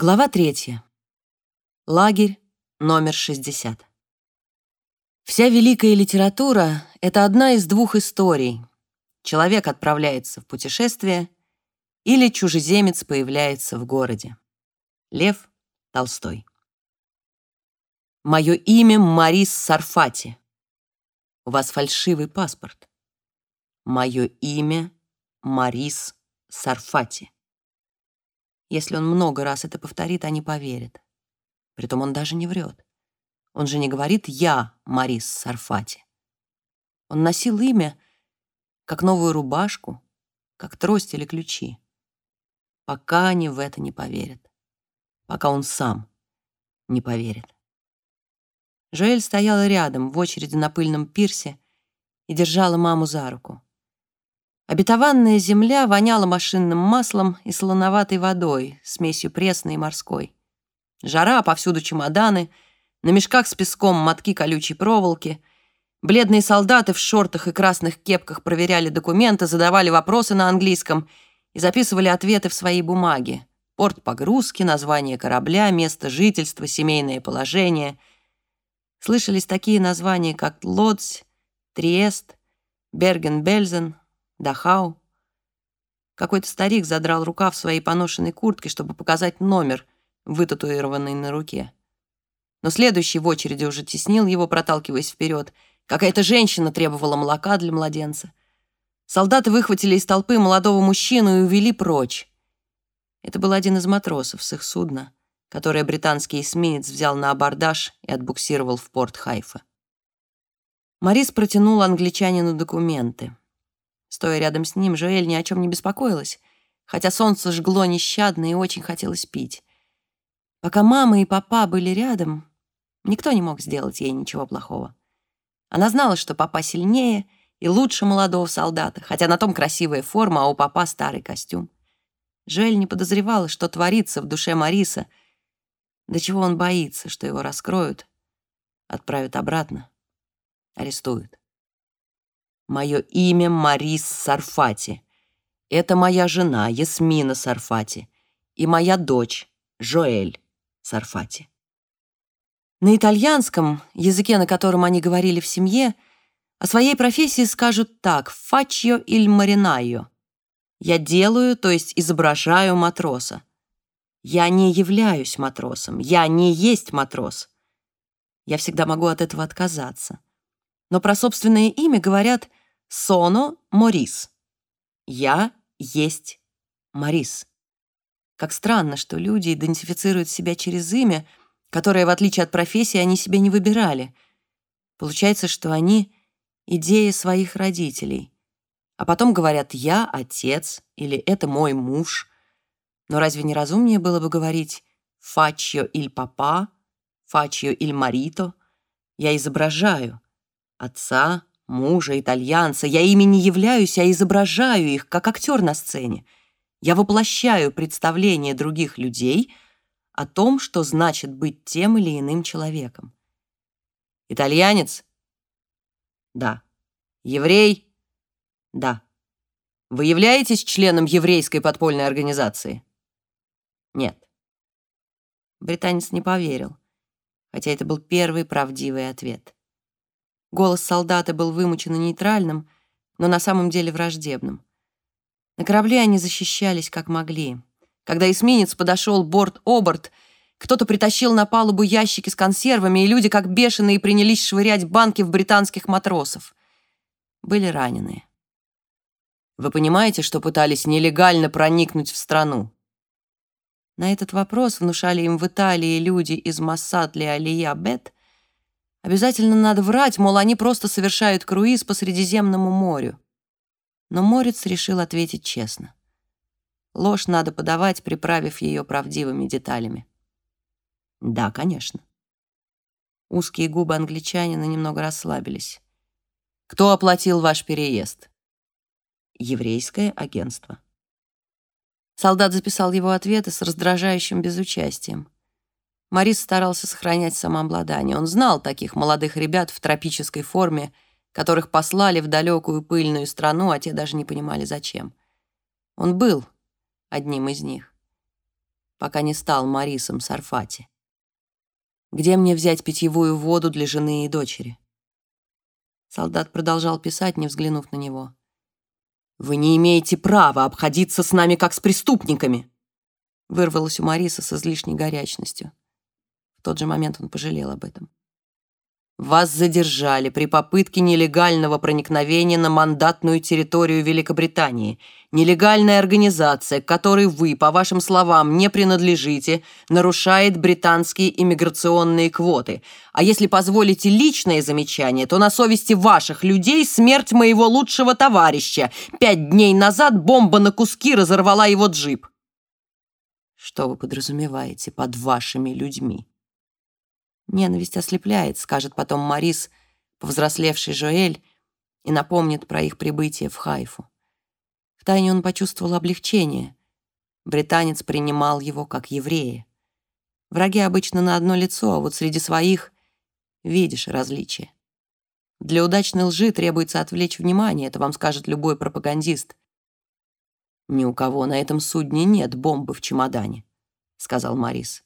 Глава третья. Лагерь номер 60. Вся великая литература — это одна из двух историй. Человек отправляется в путешествие или чужеземец появляется в городе. Лев Толстой. Мое имя Марис Сарфати. У вас фальшивый паспорт. Мое имя Марис Сарфати. Если он много раз это повторит, они поверят. Притом он даже не врет. Он же не говорит «я Марис Сарфати». Он носил имя, как новую рубашку, как трость или ключи. Пока они в это не поверят. Пока он сам не поверит. Жоэль стояла рядом, в очереди на пыльном пирсе, и держала маму за руку. Обетованная земля воняла машинным маслом и солоноватой водой, смесью пресной и морской. Жара, повсюду чемоданы, на мешках с песком мотки колючей проволоки. Бледные солдаты в шортах и красных кепках проверяли документы, задавали вопросы на английском и записывали ответы в свои бумаги. Порт погрузки, название корабля, место жительства, семейное положение. Слышались такие названия, как Лодзь, Триест, Берген-Бельзен, Дахау. Какой-то старик задрал рукав своей поношенной куртки, чтобы показать номер, вытатуированный на руке. Но следующий в очереди уже теснил его, проталкиваясь вперед. Какая-то женщина требовала молока для младенца. Солдаты выхватили из толпы молодого мужчину и увели прочь. Это был один из матросов с их судна, которое британский эсминец взял на абордаж и отбуксировал в порт Хайфа. Морис протянул англичанину документы. Стоя рядом с ним, Жоэль ни о чем не беспокоилась, хотя солнце жгло нещадно и очень хотелось пить. Пока мама и папа были рядом, никто не мог сделать ей ничего плохого. Она знала, что папа сильнее и лучше молодого солдата, хотя на том красивая форма, а у папа старый костюм. Жоэль не подозревала, что творится в душе Мариса, до чего он боится, что его раскроют, отправят обратно, арестуют. Мое имя Марис Сарфати. Это моя жена Ясмина Сарфати и моя дочь Жоэль Сарфати. На итальянском, языке, на котором они говорили в семье, о своей профессии скажут так «фачьо иль маринайо». Я делаю, то есть изображаю матроса. Я не являюсь матросом, я не есть матрос. Я всегда могу от этого отказаться. Но про собственное имя говорят Соно Морис. Я есть Морис. Как странно, что люди идентифицируют себя через имя, которое, в отличие от профессии, они себе не выбирали. Получается, что они — идея своих родителей. А потом говорят «я отец» или «это мой муж». Но разве не разумнее было бы говорить «фачьо иль папа», «фачьо иль марито»? Я изображаю отца, мужа, итальянца. Я ими не являюсь, а изображаю их, как актер на сцене. Я воплощаю представление других людей о том, что значит быть тем или иным человеком. Итальянец? Да. Еврей? Да. Вы являетесь членом еврейской подпольной организации? Нет. Британец не поверил, хотя это был первый правдивый ответ. Голос солдата был вымучен и нейтральным, но на самом деле враждебным. На корабле они защищались как могли. Когда эсминец подошел борт-оборт, кто-то притащил на палубу ящики с консервами, и люди, как бешеные, принялись швырять банки в британских матросов. Были раненые. Вы понимаете, что пытались нелегально проникнуть в страну? На этот вопрос внушали им в Италии люди из Массад Алия Бет Обязательно надо врать, мол, они просто совершают круиз по Средиземному морю. Но Морец решил ответить честно. Ложь надо подавать, приправив ее правдивыми деталями. Да, конечно. Узкие губы англичанина немного расслабились. Кто оплатил ваш переезд? Еврейское агентство. Солдат записал его ответы с раздражающим безучастием. Морис старался сохранять самообладание. Он знал таких молодых ребят в тропической форме, которых послали в далекую пыльную страну, а те даже не понимали, зачем. Он был одним из них. пока не стал Марисом Сарфати? Где мне взять питьевую воду для жены и дочери? Солдат продолжал писать, не взглянув на него. «Вы не имеете права обходиться с нами, как с преступниками!» Вырвалось у Мариса с излишней горячностью. В тот же момент он пожалел об этом. Вас задержали при попытке нелегального проникновения на мандатную территорию Великобритании. Нелегальная организация, которой вы, по вашим словам, не принадлежите, нарушает британские иммиграционные квоты. А если позволите личное замечание, то на совести ваших людей смерть моего лучшего товарища. Пять дней назад бомба на куски разорвала его джип. Что вы подразумеваете под вашими людьми? Ненависть ослепляет, скажет потом Марис, повзрослевший Жоэль, и напомнит про их прибытие в Хайфу. Втайне он почувствовал облегчение. Британец принимал его как еврея. Враги обычно на одно лицо, а вот среди своих видишь различия. Для удачной лжи требуется отвлечь внимание, это вам скажет любой пропагандист. «Ни у кого на этом судне нет бомбы в чемодане», — сказал Марис.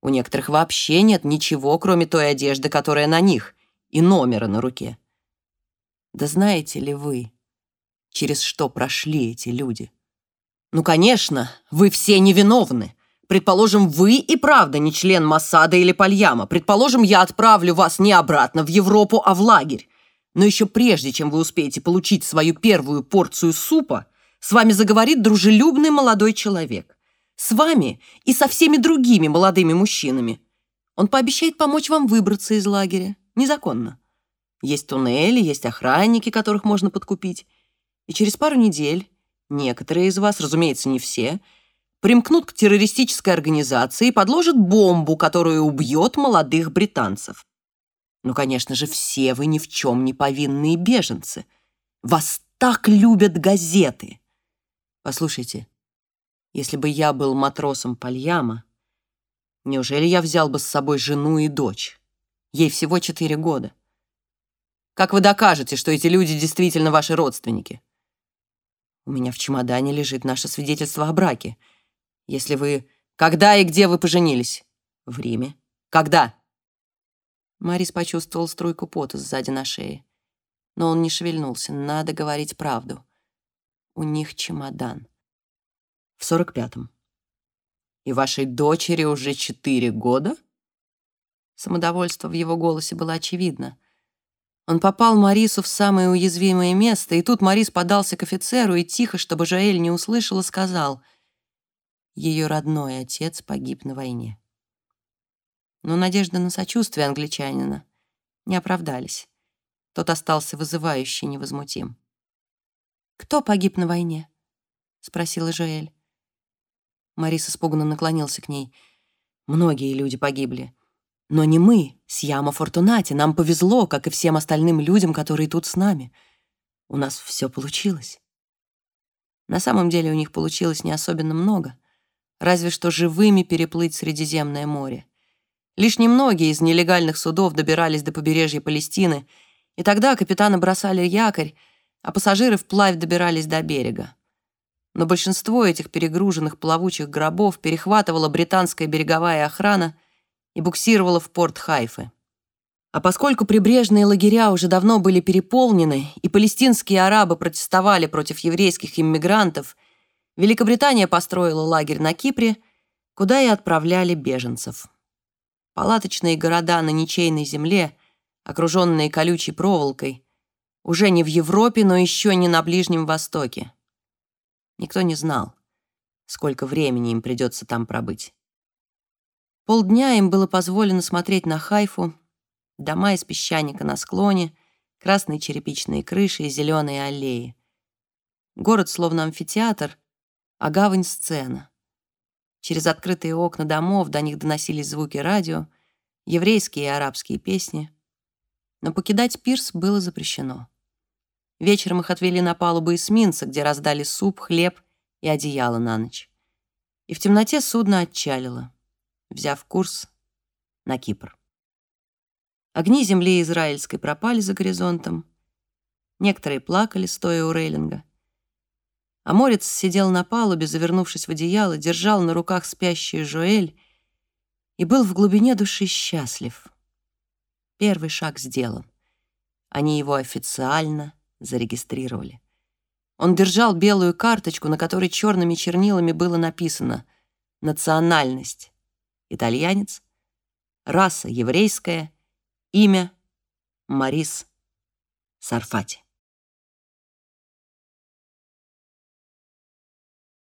У некоторых вообще нет ничего, кроме той одежды, которая на них, и номера на руке. Да знаете ли вы, через что прошли эти люди? Ну, конечно, вы все невиновны. Предположим, вы и правда не член Масада или Пальяма. Предположим, я отправлю вас не обратно в Европу, а в лагерь. Но еще прежде, чем вы успеете получить свою первую порцию супа, с вами заговорит дружелюбный молодой человек. С вами и со всеми другими молодыми мужчинами. Он пообещает помочь вам выбраться из лагеря. Незаконно. Есть туннели, есть охранники, которых можно подкупить. И через пару недель некоторые из вас, разумеется, не все, примкнут к террористической организации и подложат бомбу, которая убьет молодых британцев. Ну, конечно же, все вы ни в чем не повинные беженцы. Вас так любят газеты. Послушайте, если бы я был матросом Пальяма, неужели я взял бы с собой жену и дочь? Ей всего четыре года. Как вы докажете, что эти люди действительно ваши родственники? У меня в чемодане лежит наше свидетельство о браке. Если вы... Когда и где вы поженились? В Риме. Когда? Марис почувствовал струйку пота сзади на шее. Но он не шевельнулся. Надо говорить правду. У них чемодан в сорок пятом. И вашей дочери уже четыре года? Самодовольство в его голосе было очевидно. Он попал Марису в самое уязвимое место, и тут Марис подался к офицеру и тихо, чтобы Жаэль не услышала, сказал, ее родной отец погиб на войне. Но надежды на сочувствие англичанина не оправдались. Тот остался вызывающе невозмутим. «Кто погиб на войне?» — спросила Жоэль. Марис испуганно наклонился к ней. «Многие люди погибли. Но не мы, с Яма Фортунати. Нам повезло, как и всем остальным людям, которые тут с нами. У нас все получилось». На самом деле у них получилось не особенно много. Разве что живыми переплыть Средиземное море. Лишь немногие из нелегальных судов добирались до побережья Палестины, и тогда капитаны бросали якорь, а пассажиры вплавь добирались до берега но большинство этих перегруженных плавучих гробов перехватывала британская береговая охрана и буксировала в порт Хайфы. А поскольку прибрежные лагеря уже давно были переполнены и палестинские арабы протестовали против еврейских иммигрантов, Великобритания построила лагерь на Кипре, куда и отправляли беженцев. Палаточные города на ничейной земле, окруженные колючей проволокой, уже не в Европе, но еще не на Ближнем Востоке. Никто не знал, сколько времени им придется там пробыть. Полдня им было позволено смотреть на Хайфу, дома из песчаника на склоне, красные черепичные крыши и зеленые аллеи. Город словно амфитеатр, а гавань — сцена. Через открытые окна домов до них доносились звуки радио, еврейские и арабские песни. Но покидать пирс было запрещено. Вечером их отвели на палубу эсминца, где раздали суп, хлеб и одеяло на ночь. И в темноте судно отчалило, взяв курс на Кипр. Огни земли израильской пропали за горизонтом. Некоторые плакали, стоя у рейлинга. А Морец сидел на палубе, завернувшись в одеяло, держал на руках спящую Жоэль и был в глубине души счастлив. Первый шаг сделан. Они его официально зарегистрировали. Он держал белую карточку, на которой черными чернилами было написано «Национальность» — итальянец, раса — еврейская, имя — Марис Сарфати.